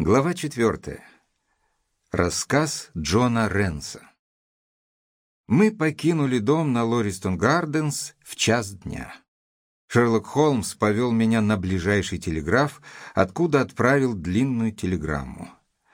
Глава четвертая. Рассказ Джона Ренса. Мы покинули дом на Лористон Гарденс в час дня. Шерлок Холмс повел меня на ближайший телеграф, откуда отправил длинную телеграмму.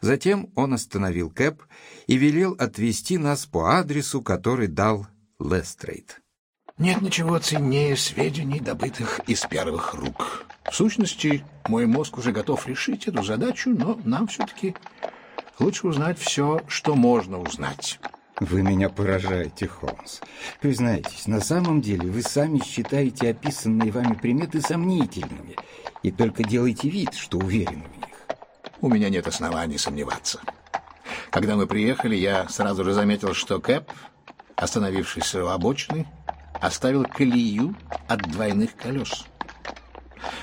Затем он остановил Кэп и велел отвезти нас по адресу, который дал Лестрейд. Нет ничего ценнее сведений, добытых из первых рук. В сущности, мой мозг уже готов решить эту задачу, но нам все-таки лучше узнать все, что можно узнать. Вы меня поражаете, Холмс. Признайтесь, на самом деле вы сами считаете описанные вами приметы сомнительными и только делаете вид, что уверены в них. У меня нет оснований сомневаться. Когда мы приехали, я сразу же заметил, что Кэп, остановившись у обочины, оставил колею от двойных колес.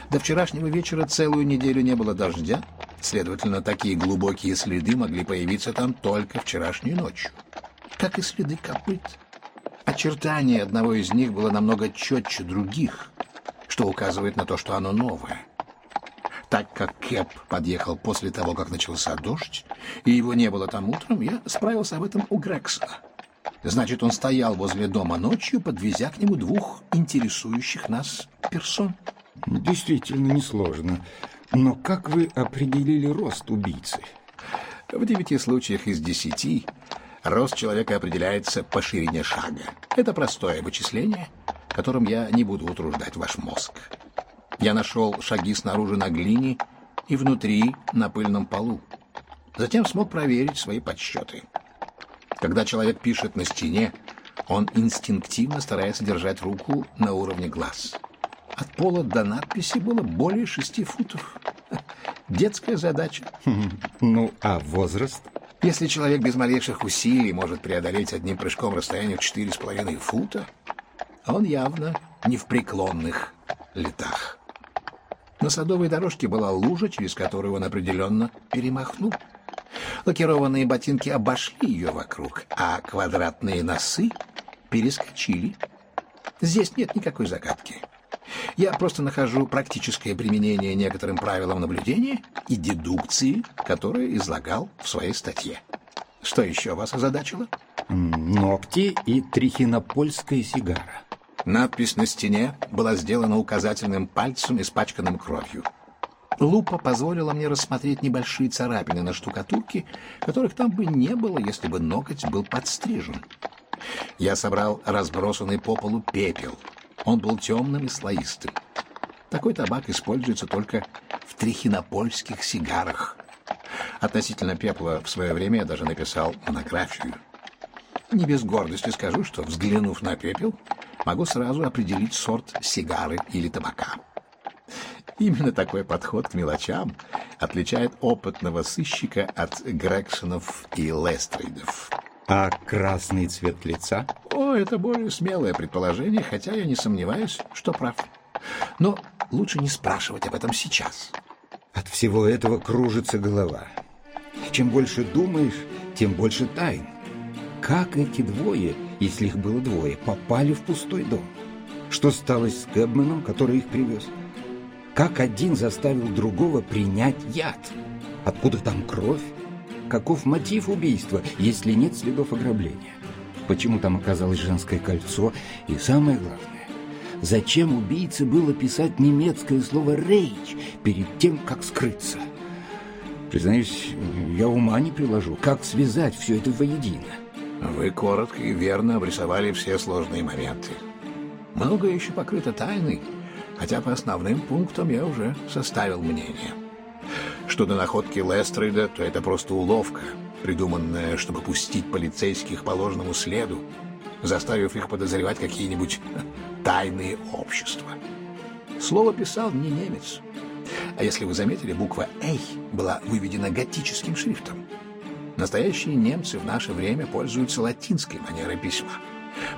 До вчерашнего вечера целую неделю не было дождя, следовательно, такие глубокие следы могли появиться там только вчерашней ночью. Как и следы копыт. Очертание одного из них было намного четче других, что указывает на то, что оно новое. Так как Кэп подъехал после того, как начался дождь, и его не было там утром, я справился об этом у Грексона. Значит, он стоял возле дома ночью, подвезя к нему двух интересующих нас персон. Действительно несложно. Но как вы определили рост убийцы? В девяти случаях из десяти рост человека определяется по ширине шага. Это простое вычисление, которым я не буду утруждать ваш мозг. Я нашел шаги снаружи на глине и внутри на пыльном полу. Затем смог проверить свои подсчеты. Когда человек пишет на стене, он инстинктивно старается держать руку на уровне глаз. От пола до надписи было более шести футов. Детская задача. Ну, а возраст? Если человек без малейших усилий может преодолеть одним прыжком расстояние в четыре с половиной фута, он явно не в преклонных летах. На садовой дорожке была лужа, через которую он определенно перемахнул. Лакированные ботинки обошли ее вокруг, а квадратные носы перескочили. Здесь нет никакой загадки. Я просто нахожу практическое применение некоторым правилам наблюдения и дедукции, которые излагал в своей статье. Что еще вас озадачило? Ногти и трихинопольская сигара. Надпись на стене была сделана указательным пальцем, испачканным кровью. Лупа позволила мне рассмотреть небольшие царапины на штукатурке, которых там бы не было, если бы ноготь был подстрижен. Я собрал разбросанный по полу пепел — он был темным и слоистым. Такой табак используется только в трихинопольских сигарах. Относительно пепла в свое время я даже написал монографию. Не без гордости скажу, что, взглянув на пепел, могу сразу определить сорт сигары или табака. Именно такой подход к мелочам отличает опытного сыщика от Грексонов и Лестрейдов. А красный цвет лица? О, это более смелое предположение, хотя я не сомневаюсь, что прав. Но лучше не спрашивать об этом сейчас. От всего этого кружится голова. Чем больше думаешь, тем больше тайн. Как эти двое, если их было двое, попали в пустой дом? Что стало с Кэбманом, который их привез? Как один заставил другого принять яд? Откуда там кровь? Каков мотив убийства, если нет следов ограбления? Почему там оказалось женское кольцо? И самое главное, зачем убийце было писать немецкое слово «рейч» перед тем, как скрыться? Признаюсь, я ума не приложу, как связать все это воедино. Вы коротко и верно обрисовали все сложные моменты. Многое еще покрыто тайной, хотя по основным пунктам я уже составил мнение. Что до находки Лестрейда, то это просто уловка, придуманная, чтобы пустить полицейских по ложному следу, заставив их подозревать какие-нибудь тайные общества. Слово писал не немец. А если вы заметили, буква «Эй» была выведена готическим шрифтом. Настоящие немцы в наше время пользуются латинской манерой письма.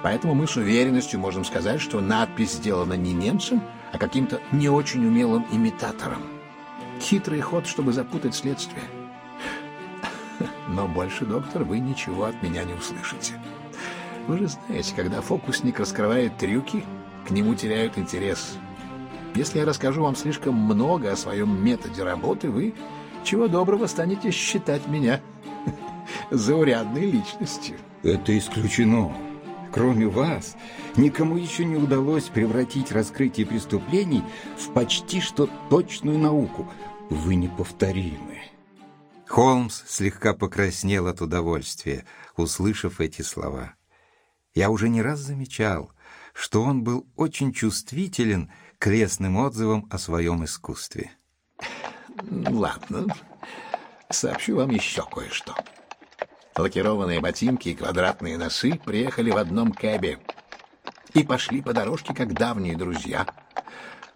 Поэтому мы с уверенностью можем сказать, что надпись сделана не немцем, а каким-то не очень умелым имитатором. Хитрый ход, чтобы запутать следствие. Но больше, доктор, вы ничего от меня не услышите. Вы же знаете, когда фокусник раскрывает трюки, к нему теряют интерес. Если я расскажу вам слишком много о своем методе работы, вы чего доброго станете считать меня заурядной личностью. Это исключено. Кроме вас, никому еще не удалось превратить раскрытие преступлений в почти что точную науку. Вы неповторимы. Холмс слегка покраснел от удовольствия, услышав эти слова. Я уже не раз замечал, что он был очень чувствителен к лестным отзывам о своем искусстве. Ладно, сообщу вам еще кое-что. Лакированные ботинки и квадратные носы приехали в одном кэбе и пошли по дорожке, как давние друзья.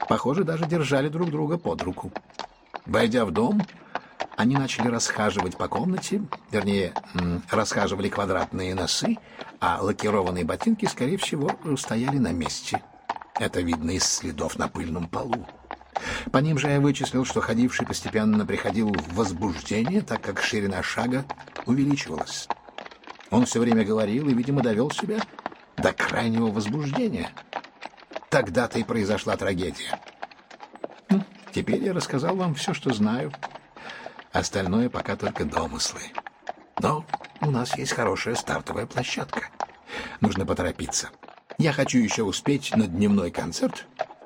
Похоже, даже держали друг друга под руку. Войдя в дом, они начали расхаживать по комнате, вернее, расхаживали квадратные носы, а лакированные ботинки, скорее всего, стояли на месте. Это видно из следов на пыльном полу. По ним же я вычислил, что ходивший постепенно приходил в возбуждение, так как ширина шага увеличивалась. Он все время говорил и, видимо, довел себя до крайнего возбуждения. Тогда-то и произошла трагедия. Теперь я рассказал вам все, что знаю. Остальное пока только домыслы. Но у нас есть хорошая стартовая площадка. Нужно поторопиться. Я хочу еще успеть на дневной концерт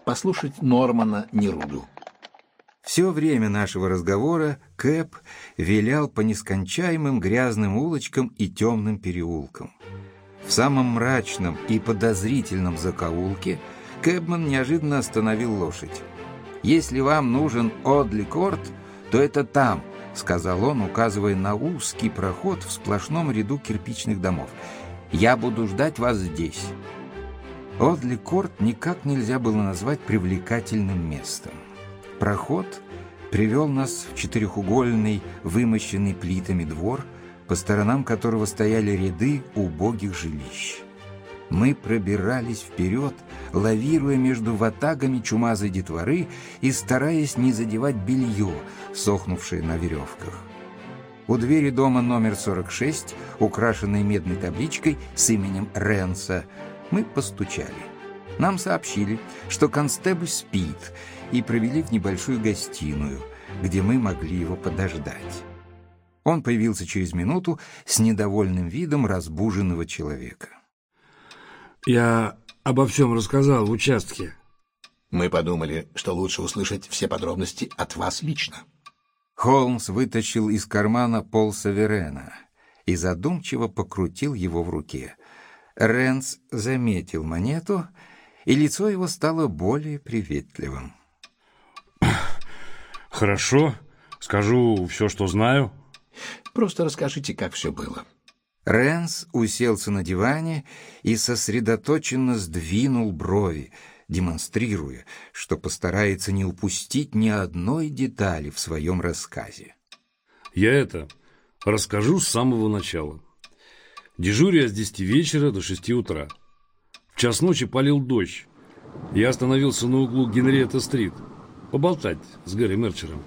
послушать Нормана Неруду. Все время нашего разговора Кэп вилял по нескончаемым грязным улочкам и темным переулкам. В самом мрачном и подозрительном закоулке Кэбман неожиданно остановил лошадь. «Если вам нужен Одли Корт, то это там», — сказал он, указывая на узкий проход в сплошном ряду кирпичных домов. «Я буду ждать вас здесь». Одли Корт никак нельзя было назвать привлекательным местом. Проход привел нас в четырехугольный, вымощенный плитами двор, по сторонам которого стояли ряды убогих жилищ. Мы пробирались вперед, лавируя между ватагами чумазой детворы и стараясь не задевать белье, сохнувшее на веревках. У двери дома номер 46, украшенной медной табличкой с именем Ренса, мы постучали. Нам сообщили, что констебль спит, и провели в небольшую гостиную, где мы могли его подождать. Он появился через минуту с недовольным видом разбуженного человека. Я обо всем рассказал в участке. Мы подумали, что лучше услышать все подробности от вас лично. Холмс вытащил из кармана пол Саверена и задумчиво покрутил его в руке. Ренс заметил монету, и лицо его стало более приветливым. «Хорошо, скажу все, что знаю». «Просто расскажите, как все было». Ренс уселся на диване и сосредоточенно сдвинул брови, демонстрируя, что постарается не упустить ни одной детали в своем рассказе. «Я это расскажу с самого начала. Дежурю я с десяти вечера до шести утра. В час ночи полил дождь. Я остановился на углу Генриетта-стрит поболтать с Гарри Мерчером.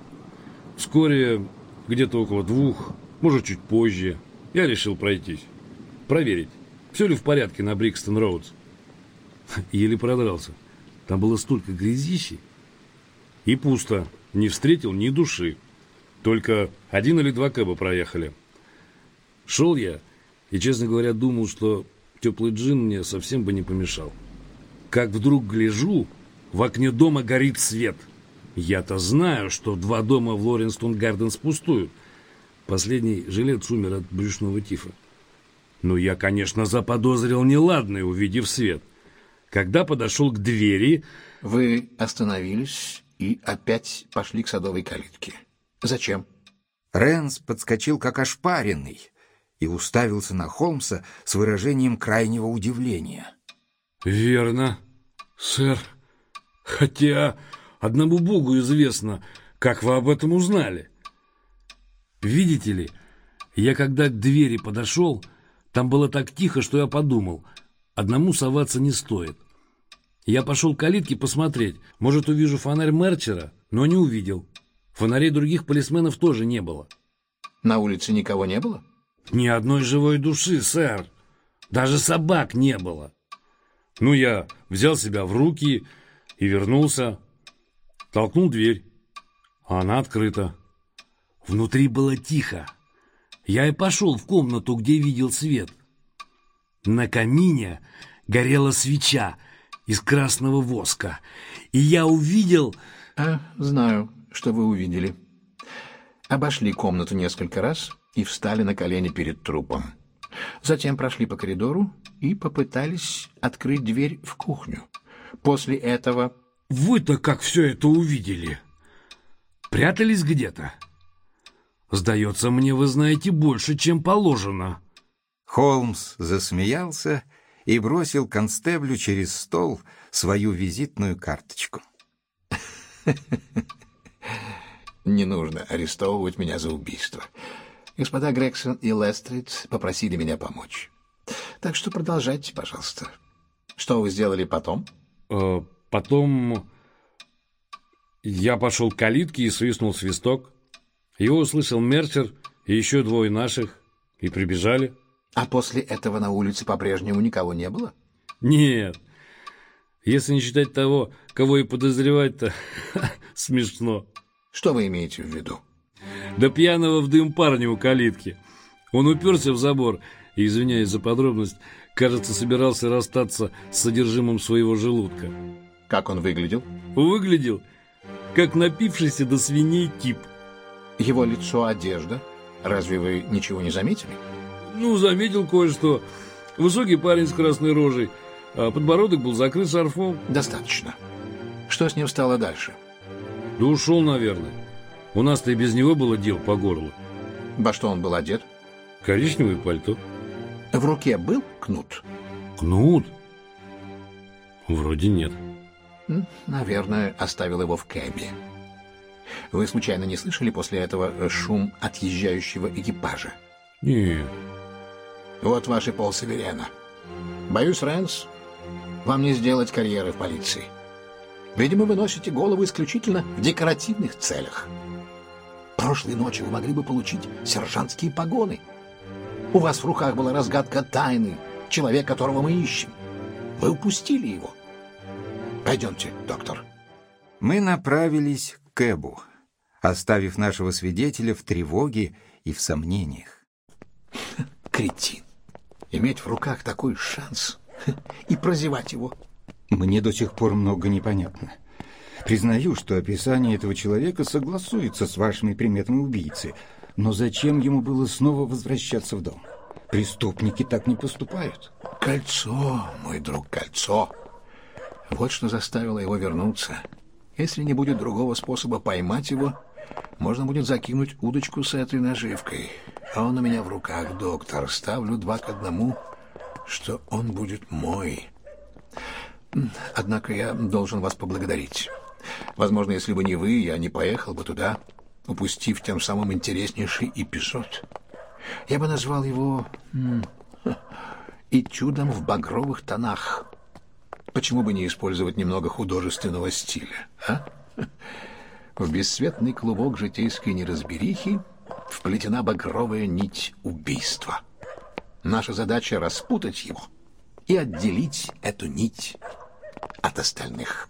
Вскоре, где-то около двух, может, чуть позже, я решил пройтись, проверить, все ли в порядке на Брикстон-Роудс. Еле продрался. Там было столько грязищи. И пусто. Не встретил ни души. Только один или два кэба проехали. Шел я и, честно говоря, думал, что теплый джин мне совсем бы не помешал. Как вдруг гляжу, в окне дома горит свет. Я-то знаю, что два дома в Лоренстон Гарденс пустуют. Последний жилец умер от брюшного тифа. Но я, конечно, заподозрил неладное, увидев свет. Когда подошел к двери... Вы остановились и опять пошли к садовой калитке. Зачем? Рэнс подскочил как ошпаренный и уставился на Холмса с выражением крайнего удивления. «Верно, сэр. Хотя одному богу известно, как вы об этом узнали. Видите ли, я когда к двери подошел, там было так тихо, что я подумал, одному соваться не стоит. Я пошел к калитке посмотреть, может, увижу фонарь Мерчера, но не увидел. Фонарей других полисменов тоже не было. На улице никого не было? Ни одной живой души, сэр. Даже собак не было. Ну, я взял себя в руки и вернулся. Толкнул дверь, а она открыта. Внутри было тихо. Я и пошел в комнату, где видел свет. На камине горела свеча из красного воска, и я увидел... А, знаю, что вы увидели. Обошли комнату несколько раз и встали на колени перед трупом. Затем прошли по коридору и попытались открыть дверь в кухню. После этого... Вы-то как все это увидели? Прятались где-то? Сдается мне, вы знаете больше, чем положено. Холмс засмеялся и бросил констеблю через стол свою визитную карточку. Не нужно арестовывать меня за убийство. Господа Грегсон и Лестрид попросили меня помочь. Так что продолжайте, пожалуйста. Что вы сделали потом? Э, потом я пошел к калитке и свистнул свисток. Его услышал Мерсер и еще двое наших, и прибежали. А после этого на улице по-прежнему никого не было? Нет. Если не считать того, кого и подозревать-то, смешно. Что вы имеете в виду? До пьяного в дым парня у калитки. Он уперся в забор и, извиняюсь за подробность, кажется, собирался расстаться с содержимым своего желудка. Как он выглядел? Выглядел, как напившийся до свиней тип. Его лицо, одежда. Разве вы ничего не заметили? Ну, заметил кое-что. Высокий парень с красной рожей, а подбородок был закрыт шарфом. Достаточно. Что с ним стало дальше? Да ушел, наверное. У нас-то и без него было дел по горлу. Во что он был одет? Коричневое пальто. В руке был кнут? Кнут? Вроде нет. Наверное, оставил его в кэбе. Вы случайно не слышали после этого шум отъезжающего экипажа? Нет. Вот ваши полсеверена. Боюсь, Рэнс, вам не сделать карьеры в полиции. Видимо, вы носите голову исключительно в декоративных целях. Прошлой ночью вы могли бы получить сержантские погоны. У вас в руках была разгадка тайны, человек, которого мы ищем. Вы упустили его. Пойдемте, доктор. Мы направились к Кэбу, оставив нашего свидетеля в тревоге и в сомнениях. Кретин. Иметь в руках такой шанс и прозевать его. Мне до сих пор много непонятно. Признаю, что описание этого человека согласуется с вашими приметами убийцы, но зачем ему было снова возвращаться в дом? Преступники так не поступают. Кольцо, мой друг, кольцо. Вот что заставило его вернуться. Если не будет другого способа поймать его, можно будет закинуть удочку с этой наживкой. А он у меня в руках, доктор. Ставлю два к одному, что он будет мой. Однако я должен вас поблагодарить. Возможно, если бы не вы, я не поехал бы туда, упустив тем самым интереснейший эпизод. Я бы назвал его «Этюдом в багровых тонах». Почему бы не использовать немного художественного стиля, а? В бесцветный клубок житейской неразберихи вплетена багровая нить убийства. Наша задача — распутать его и отделить эту нить от остальных.